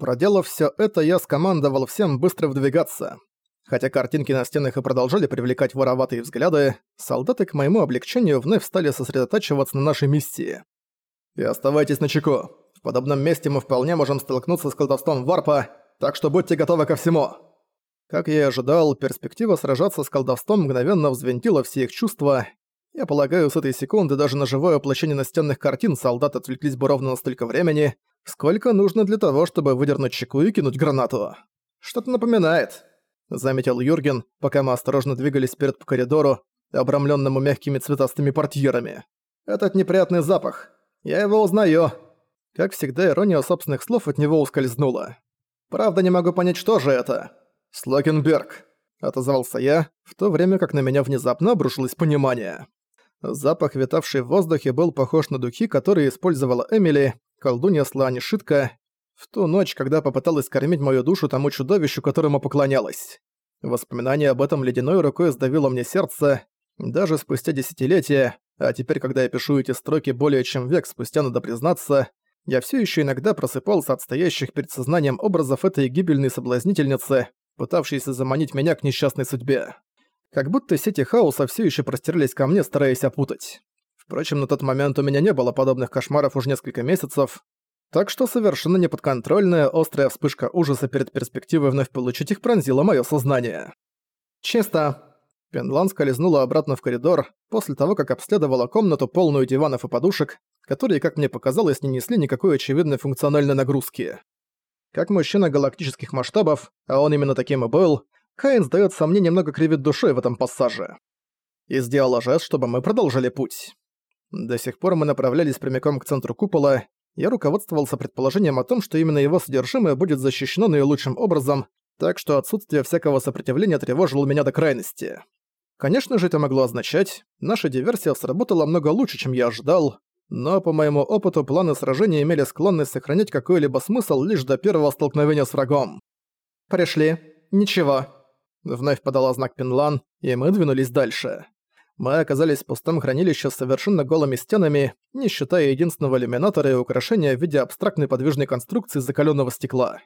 Проделав все это, я скомандовал всем быстро выдвигаться. Хотя картинки на стенах и продолжали привлекать вороватые взгляды, солдаты к моему облегчению вновь стали сосредотачиваться на нашей миссии. «И оставайтесь начеку. В подобном месте мы вполне можем столкнуться с колдовством варпа, так что будьте готовы ко всему!» Как я и ожидал, перспектива сражаться с колдовством мгновенно взвинтила все их чувства. Я полагаю, с этой секунды даже на живое воплощение настенных картин солдаты отвлеклись бы ровно на столько времени, сколько нужно для того, чтобы выдернуть чеку и кинуть гранату. Что-то напоминает, заметил Юрген, пока мы осторожно двигались вперед по коридору, обрамленному мягкими цветастыми портьерами. Этот неприятный запах. Я его узнаю. Как всегда, ирония собственных слов от него ускользнула. Правда, не могу понять, что же это. Слокенберг, отозвался я, в то время как на меня внезапно обрушилось понимание. Запах, витавший в воздухе, был похож на духи, которые использовала Эмили, колдунья Слаанишитка, в ту ночь, когда попыталась кормить мою душу тому чудовищу, которому поклонялась. Воспоминание об этом ледяной рукой сдавило мне сердце, даже спустя десятилетия, а теперь, когда я пишу эти строки более чем век спустя, надо признаться, я все еще иногда просыпался от стоящих перед сознанием образов этой гибельной соблазнительницы, пытавшейся заманить меня к несчастной судьбе. Как будто сети хаоса все еще простирались ко мне, стараясь опутать. Впрочем, на тот момент у меня не было подобных кошмаров уже несколько месяцев, так что совершенно неподконтрольная острая вспышка ужаса перед перспективой вновь получить их пронзила мое сознание. «Чисто!» Пенлан скользнула обратно в коридор, после того, как обследовала комнату, полную диванов и подушек, которые, как мне показалось, не несли никакой очевидной функциональной нагрузки. Как мужчина галактических масштабов, а он именно таким и был, Каин, сдается мне, немного кривит душой в этом пассаже. И сделала жест, чтобы мы продолжили путь. До сих пор мы направлялись прямиком к центру купола, я руководствовался предположением о том, что именно его содержимое будет защищено наилучшим образом, так что отсутствие всякого сопротивления тревожило меня до крайности. Конечно же, это могло означать, наша диверсия сработала много лучше, чем я ожидал, но по моему опыту планы сражения имели склонность сохранять какой-либо смысл лишь до первого столкновения с врагом. «Пришли. Ничего». Вновь подала знак Пинлан, и мы двинулись дальше. Мы оказались в пустом хранилище с совершенно голыми стенами, не считая единственного иллюминатора и украшения в виде абстрактной подвижной конструкции из закалённого стекла.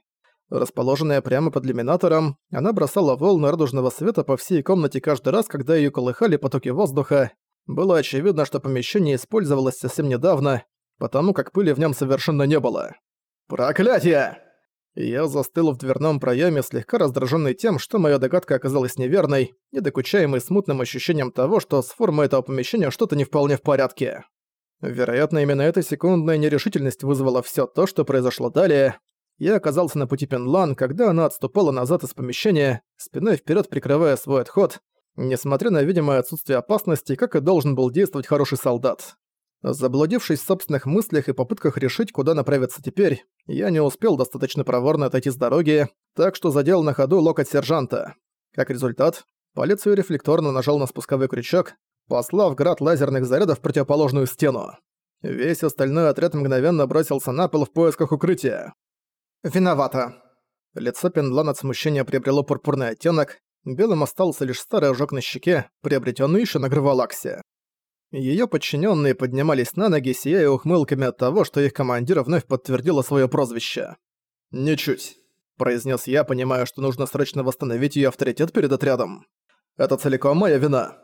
Расположенная прямо под иллюминатором, она бросала волны радужного света по всей комнате каждый раз, когда её колыхали потоки воздуха. Было очевидно, что помещение использовалось совсем недавно, потому как пыли в нём совершенно не было. «Проклятие!» Я застыл в дверном проёме, слегка раздражённый тем, что моя догадка оказалась неверной, и докучаемый смутным ощущением того, что с формой этого помещения что-то не вполне в порядке. Вероятно, именно эта секундная нерешительность вызвала всё то, что произошло далее, я оказался на пути Пенлан, когда она отступала назад из помещения, спиной вперед прикрывая свой отход, несмотря на видимое отсутствие опасности, как и должен был действовать хороший солдат. Заблудившись в собственных мыслях и попытках решить, куда направиться теперь, я не успел достаточно проворно отойти с дороги, так что задел на ходу локоть сержанта. Как результат, палец рефлекторно нажал на спусковой крючок, послав град лазерных зарядов в противоположную стену. Весь остальной отряд мгновенно бросился на пол в поисках укрытия. «Виновата». Лицо Пендлан от смущения приобрело пурпурный оттенок, белым остался лишь старый ожог на щеке, приобретенный еще на Гравалаксе. Ее подчиненные поднимались на ноги, сияя ухмылками от того, что их командир вновь подтвердила свое прозвище. «Ничуть», — произнес я, понимая, что нужно срочно восстановить ее авторитет перед отрядом. «Это целиком моя вина».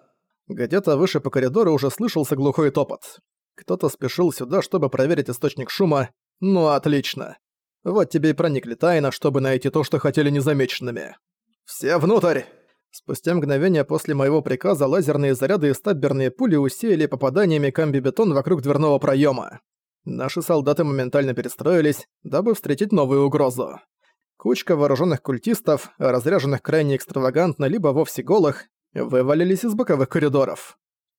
Где-то выше по коридору уже слышался глухой топот. Кто-то спешил сюда, чтобы проверить источник шума. Ну, отлично. Вот тебе и проникли тайно, чтобы найти то, что хотели незамеченными. «Все внутрь!» Спустя мгновение после моего приказа лазерные заряды и стабберные пули усеяли попаданиями камби-бетон вокруг дверного проема. Наши солдаты моментально перестроились, дабы встретить новую угрозу. Кучка вооруженных культистов, разряженных крайне экстравагантно либо вовсе голых, вывалились из боковых коридоров.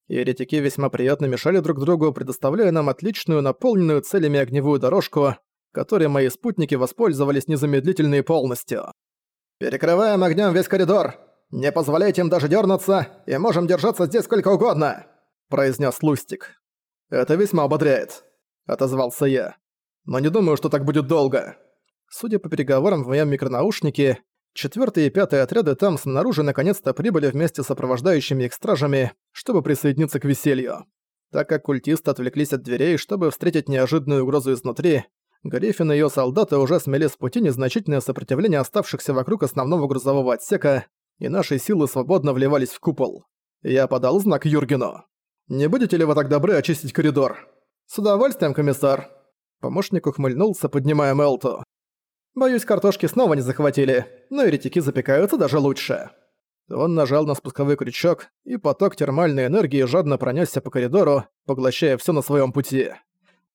Еретики весьма приятно мешали друг другу, предоставляя нам отличную, наполненную целями огневую дорожку, которой мои спутники воспользовались незамедлительно и полностью. «Перекрываем огнем весь коридор! Не позволяйте им даже дернуться, и можем держаться здесь сколько угодно!» произнес Лустик. «Это весьма ободряет», — отозвался я. «Но не думаю, что так будет долго». Судя по переговорам в моем микронаушнике, четвертый и пятый отряды там снаружи наконец-то прибыли вместе с сопровождающими их стражами, чтобы присоединиться к веселью. Так как культисты отвлеклись от дверей, чтобы встретить неожиданную угрозу изнутри, Гриффин и её солдаты уже смели с пути незначительное сопротивление оставшихся вокруг основного грузового отсека, и наши силы свободно вливались в купол. Я подал знак Юргену. «Не будете ли вы так добры очистить коридор?» «С удовольствием, комиссар». Помощник ухмыльнулся, поднимая Мелту. «Боюсь, картошки снова не захватили, но еретики запекаются даже лучше». Он нажал на спусковой крючок, и поток термальной энергии жадно пронесся по коридору, поглощая все на своем пути.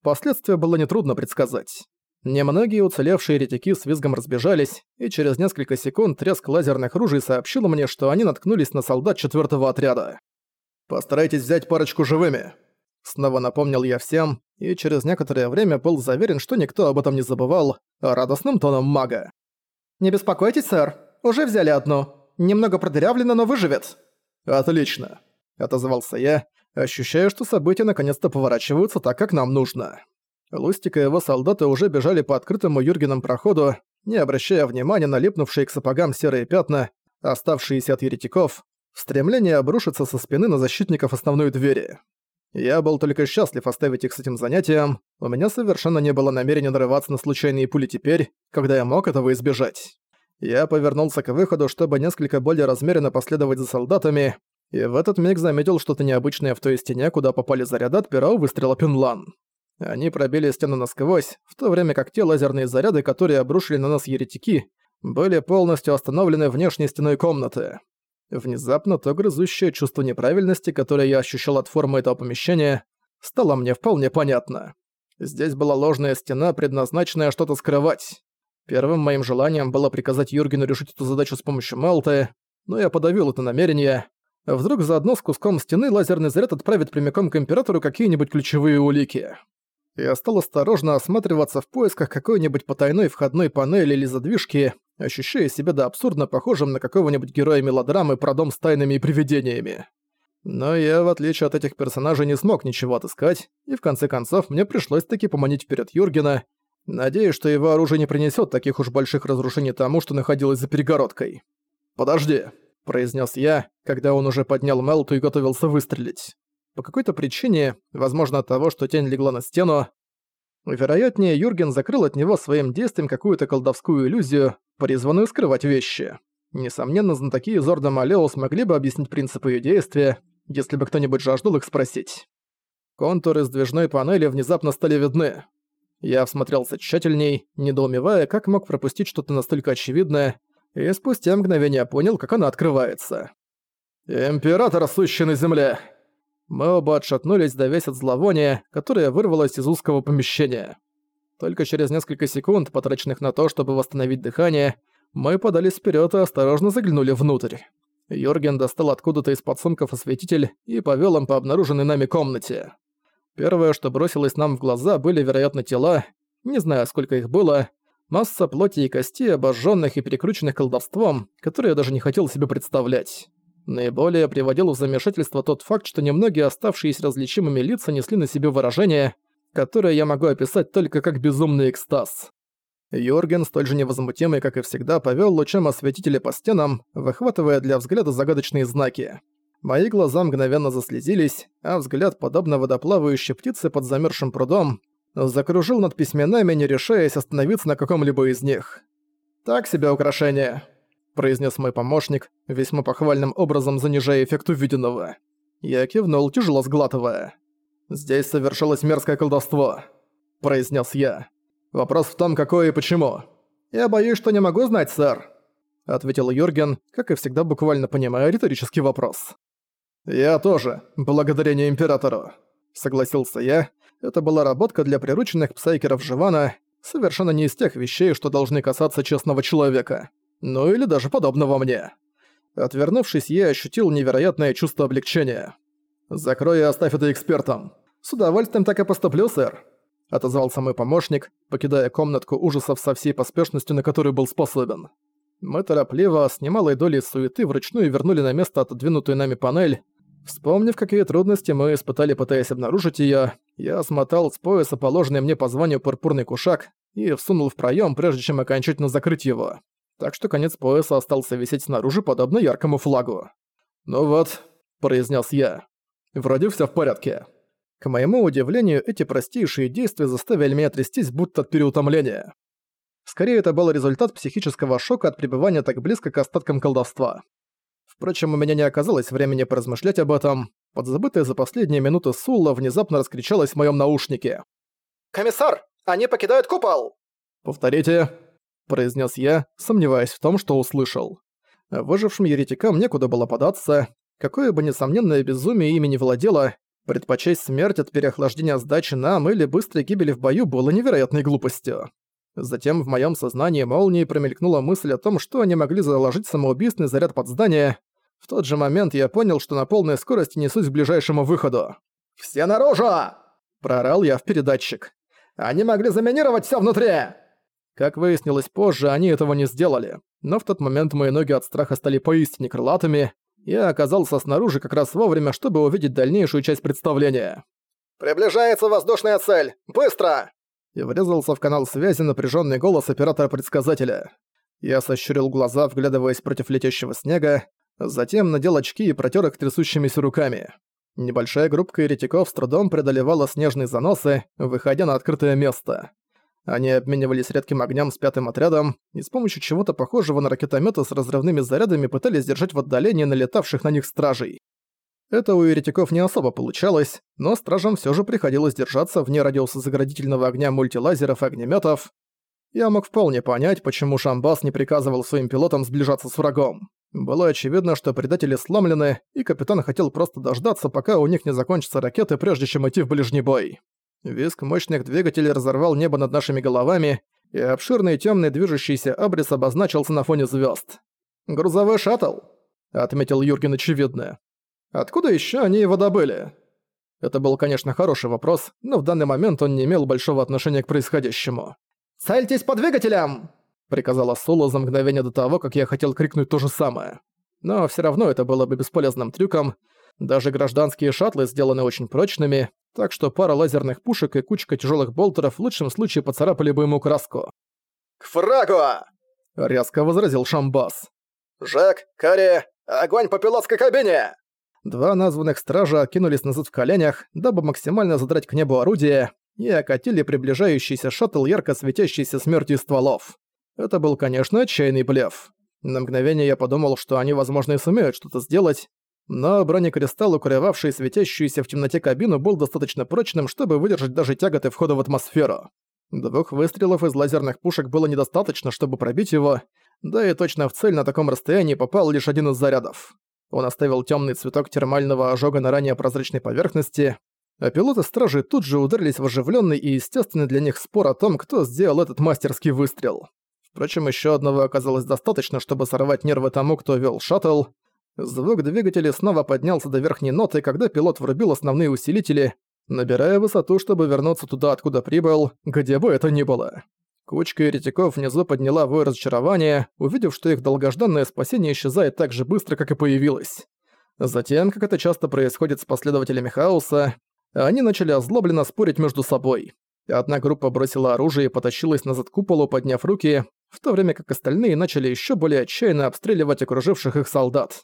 Последствия было нетрудно предсказать. Немногие уцелевшие ретики с визгом разбежались, и через несколько секунд треск лазерных ружей сообщил мне, что они наткнулись на солдат четвертого отряда. «Постарайтесь взять парочку живыми», — снова напомнил я всем, и через некоторое время был заверен, что никто об этом не забывал, радостным тоном мага. «Не беспокойтесь, сэр, уже взяли одну. Немного продырявлено, но выживет». «Отлично», — отозвался я, ощущая, что события наконец-то поворачиваются так, как нам нужно. Лустик и его солдаты уже бежали по открытому Юргеном проходу, не обращая внимания на липнувшие к сапогам серые пятна, оставшиеся от еретиков, в стремлении обрушиться со спины на защитников основной двери. Я был только счастлив оставить их с этим занятием, у меня совершенно не было намерения нарываться на случайные пули теперь, когда я мог этого избежать. Я повернулся к выходу, чтобы несколько более размеренно последовать за солдатами, и в этот миг заметил что-то необычное в той стене, куда попали заряды от первого выстрела Пинлан. Они пробили стену насквозь, в то время как те лазерные заряды, которые обрушили на нас еретики, были полностью остановлены внешней стеной комнаты. Внезапно то грызущее чувство неправильности, которое я ощущал от формы этого помещения, стало мне вполне понятно. Здесь была ложная стена, предназначенная что-то скрывать. Первым моим желанием было приказать Юргену решить эту задачу с помощью Мелты, но я подавил это намерение. Вдруг заодно с куском стены лазерный заряд отправит прямиком к Императору какие-нибудь ключевые улики. Я стал осторожно осматриваться в поисках какой-нибудь потайной входной панели или задвижки, ощущая себя до абсурдно похожим на какого-нибудь героя мелодрамы про дом с тайнами и привидениями. Но я, в отличие от этих персонажей, не смог ничего отыскать, и в конце концов мне пришлось таки поманить вперед Юргена, надеясь, что его оружие не принесет таких уж больших разрушений тому, что находилось за перегородкой. «Подожди», — произнес я, когда он уже поднял Мелту и готовился выстрелить. По какой-то причине, возможно от того, что тень легла на стену, вероятнее Юрген закрыл от него своим действием какую-то колдовскую иллюзию, призванную скрывать вещи. Несомненно, знатоки из Орда Малео смогли бы объяснить принципы ее действия, если бы кто-нибудь жаждал их спросить. Контуры сдвижной панели внезапно стали видны. Я всмотрелся тщательней, недоумевая, как мог пропустить что-то настолько очевидное, и спустя мгновение понял, как она открывается. «Император, сущий на земле!» Мы оба отшатнулись, давясь от зловония, которое вырвалось из узкого помещения. Только через несколько секунд, потраченных на то, чтобы восстановить дыхание, мы подались вперед и осторожно заглянули внутрь. Йорген достал откуда-то из подсумков осветитель и повел им по обнаруженной нами комнате. Первое, что бросилось нам в глаза, были, вероятно, тела, не знаю, сколько их было, масса плоти и костей, обожженных и перекрученных колдовством, которые я даже не хотел себе представлять. Наиболее приводил в замешательство тот факт, что немногие оставшиеся различимыми лица несли на себе выражение, которое я могу описать только как безумный экстаз. Йорген, столь же невозмутимый, как и всегда, повел лучом осветителя по стенам, выхватывая для взгляда загадочные знаки. Мои глаза мгновенно заслезились, а взгляд, подобно водоплавающей птице под замерзшим прудом, закружил над письменами, не решаясь остановиться на каком-либо из них. «Так себе украшение», произнес мой помощник, весьма похвальным образом занижая эффект увиденного. Я кивнул, тяжело сглатывая. «Здесь совершилось мерзкое колдовство», — произнес я. «Вопрос в том, какое и почему». «Я боюсь, что не могу знать, сэр», — ответил Юрген, как и всегда буквально понимая риторический вопрос. «Я тоже, благодарение Императору», — согласился я. Это была работка для прирученных псайкеров Живана, совершенно не из тех вещей, что должны касаться честного человека. Ну или даже подобного мне. Отвернувшись, я ощутил невероятное чувство облегчения. «Закрой и оставь это экспертам. С удовольствием так и поступлю, сэр», — отозвался мой помощник, покидая комнатку ужасов со всей поспешностью, на которую был способен. Мы торопливо, с немалой долей суеты, вручную вернули на место отодвинутую нами панель. Вспомнив, какие трудности мы испытали, пытаясь обнаружить её, я смотал с пояса положенный мне по званию пурпурный кушак и всунул в проём, прежде чем окончательно закрыть его так что конец пояса остался висеть снаружи, подобно яркому флагу. «Ну вот», — произнес я, — «вроде всё в порядке». К моему удивлению, эти простейшие действия заставили меня трястись будто от переутомления. Скорее, это был результат психического шока от пребывания так близко к остаткам колдовства. Впрочем, у меня не оказалось времени поразмышлять об этом. Подзабытая за последние минуты Сулла внезапно раскричалась в моем наушнике. «Комиссар! Они покидают купол!» «Повторите», — произнес я, сомневаясь в том, что услышал. Выжившим еретикам некуда было податься. Какое бы несомненное безумие ими не владело, предпочесть смерть от переохлаждения сдачи нам или быстрой гибели в бою было невероятной глупостью. Затем в моем сознании молнией промелькнула мысль о том, что они могли заложить самоубийственный заряд под здание. В тот же момент я понял, что на полной скорости несусь к ближайшему выходу. «Все наружу!» – проорал я в передатчик. «Они могли заминировать все внутри!» Как выяснилось позже, они этого не сделали. Но в тот момент мои ноги от страха стали поистине крылатыми. Я оказался снаружи как раз вовремя, чтобы увидеть дальнейшую часть представления. «Приближается воздушная цель! Быстро!» и врезался в канал связи напряженный голос оператора-предсказателя. Я сощурил глаза, вглядываясь против летящего снега, затем надел очки и протер их трясущимися руками. Небольшая группка еретиков с трудом преодолевала снежные заносы, выходя на открытое место. Они обменивались редким огнем с пятым отрядом и с помощью чего-то похожего на ракетометы с разрывными зарядами пытались держать в отдалении налетавших на них стражей. Это у еретиков не особо получалось, но стражам все же приходилось держаться вне радиуса заградительного огня мультилазеров и огнеметов. Я мог вполне понять, почему Шамбас не приказывал своим пилотам сближаться с врагом. Было очевидно, что предатели сломлены, и капитан хотел просто дождаться, пока у них не закончатся ракеты, прежде чем идти в ближний бой. Виск мощных двигателей разорвал небо над нашими головами, и обширный темный движущийся абрис обозначился на фоне звезд. «Грузовой шаттл», — отметил Юрген очевидное. Откуда еще они его добыли? Это был, конечно, хороший вопрос, но в данный момент он не имел большого отношения к происходящему. «Цельтесь по двигателям!» — приказала Соло за мгновение до того, как я хотел крикнуть то же самое. Но все равно это было бы бесполезным трюком. Даже гражданские шаттлы сделаны очень прочными, так что пара лазерных пушек и кучка тяжелых болтеров в лучшем случае поцарапали бы ему краску. «К фрагу!» — резко возразил Шамбас. «Жек, Карри, огонь по пилотской кабине!» Два названных стража окинулись назад в коленях, дабы максимально задрать к небу орудие, и окатили приближающийся шаттл ярко светящийся смертью стволов. Это был, конечно, отчаянный блеф. На мгновение я подумал, что они, возможно, и сумеют что-то сделать, но бронекристалл, укрывавший светящуюся в темноте кабину, был достаточно прочным, чтобы выдержать даже тяготы входа в атмосферу. Двух выстрелов из лазерных пушек было недостаточно, чтобы пробить его, да и точно в цель на таком расстоянии попал лишь один из зарядов. Он оставил темный цветок термального ожога на ранее прозрачной поверхности, а пилоты стражи тут же ударились в оживленный и естественный для них спор о том, кто сделал этот мастерский выстрел. Впрочем, еще одного оказалось достаточно, чтобы сорвать нервы тому, кто вел шаттл. Звук двигателя снова поднялся до верхней ноты, когда пилот врубил основные усилители, набирая высоту, чтобы вернуться туда, откуда прибыл, где бы это ни было. Кучка еретиков внизу подняла вой разочарования, увидев, что их долгожданное спасение исчезает так же быстро, как и появилось. Затем, как это часто происходит с последователями хаоса, они начали озлобленно спорить между собой. Одна группа бросила оружие и потащилась назад к куполу, подняв руки, в то время как остальные начали еще более отчаянно обстреливать окруживших их солдат.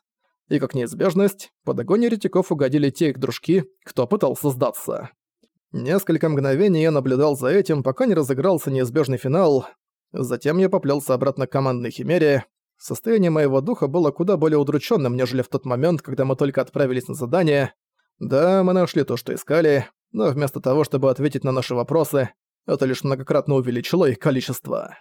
И как неизбежность, под огонь еретиков угодили те их дружки, кто пытался сдаться. Несколько мгновений я наблюдал за этим, пока не разыгрался неизбежный финал. Затем я поплелся обратно к командной химере. Состояние моего духа было куда более удрученным, нежели в тот момент, когда мы только отправились на задание. Да, мы нашли то, что искали, но вместо того, чтобы ответить на наши вопросы, это лишь многократно увеличило их количество.